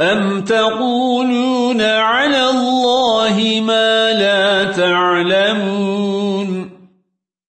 أَمْ تَقُولُونَ عَلَى اللَّهِ مَا لَا تَعْلَمُونَ